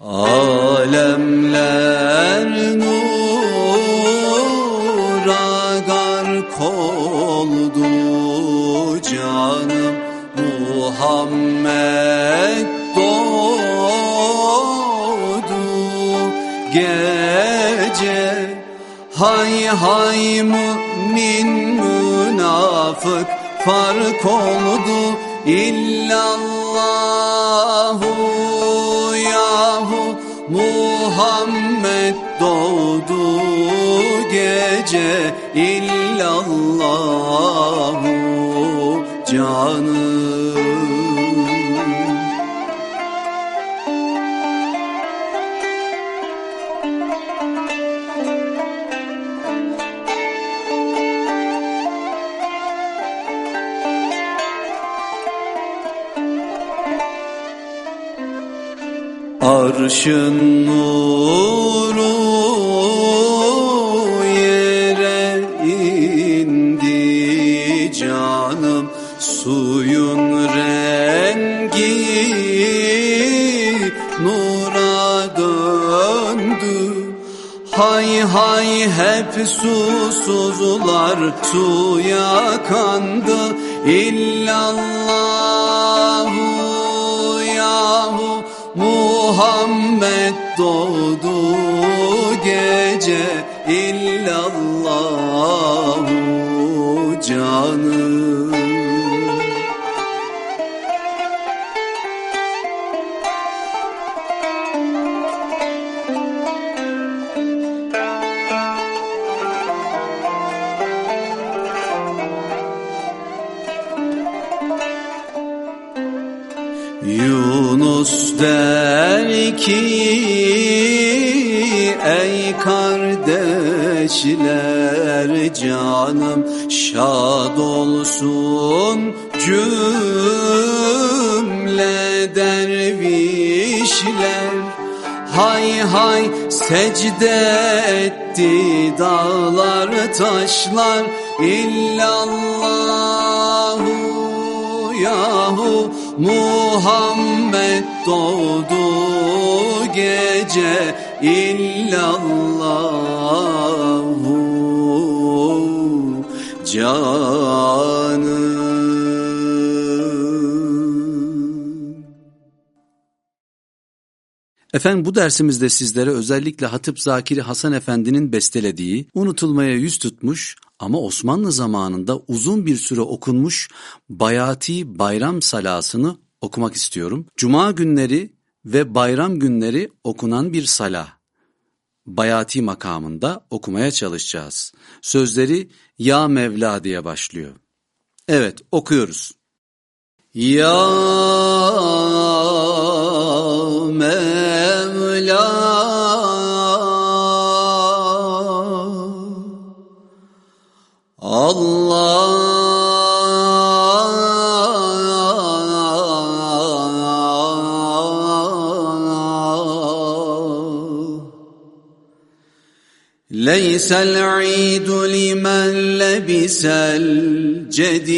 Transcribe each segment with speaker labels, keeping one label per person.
Speaker 1: Alemler nura gark oldu canım. Muhammed doğdu gece. Hay hay mümin münafık fark oldu. İllallahu yahu Muhammed doğdu gece illallahu canım Arşın nuru yere indi canım. Suyun rengi nura döndü. Hay hay hep susuzlar suya kandı. İllallahu yahu Muhammed doğdu gece illallahu canım Yunus der ki ey kardeşler canım şad olsun cümle dervişler. Hay hay secde etti dağlar taşlar illallahu Muhammed doğdu gece illallahu
Speaker 2: Efendim bu dersimizde sizlere özellikle Hatip Zakiri Hasan Efendi'nin bestelediği, unutulmaya yüz tutmuş ama Osmanlı zamanında uzun bir süre okunmuş Bayati Bayram Salasını okumak istiyorum. Cuma günleri ve bayram günleri okunan bir salah. Bayati makamında okumaya çalışacağız. Sözleri Ya Mevla diye başlıyor. Evet okuyoruz.
Speaker 1: Ya ليس العيد لمن لبس الجديد.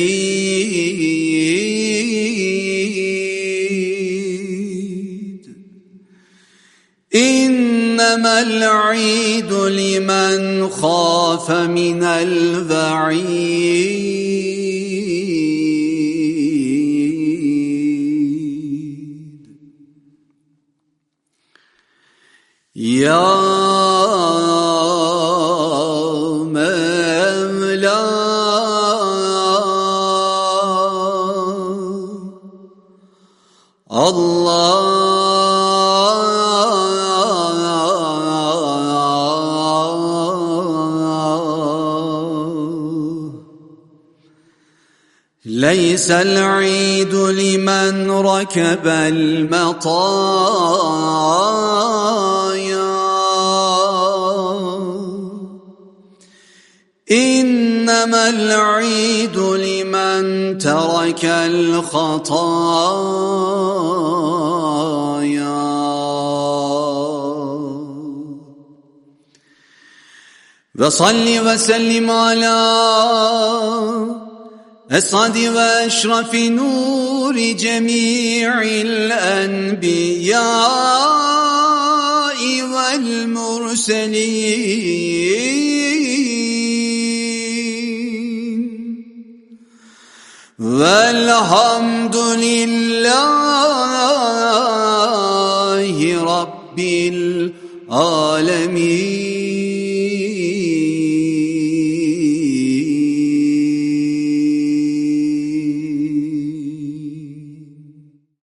Speaker 1: إنما العيد لمن خاف من الوعيد يا الله ليس العيد لمن ركب المطايا. إنما العيد لمن ترك الخطايا. وصل وسلم على أسعد وأشرف نور جميع الأنبياء والمرسلين. والحمد لله رب العالمين.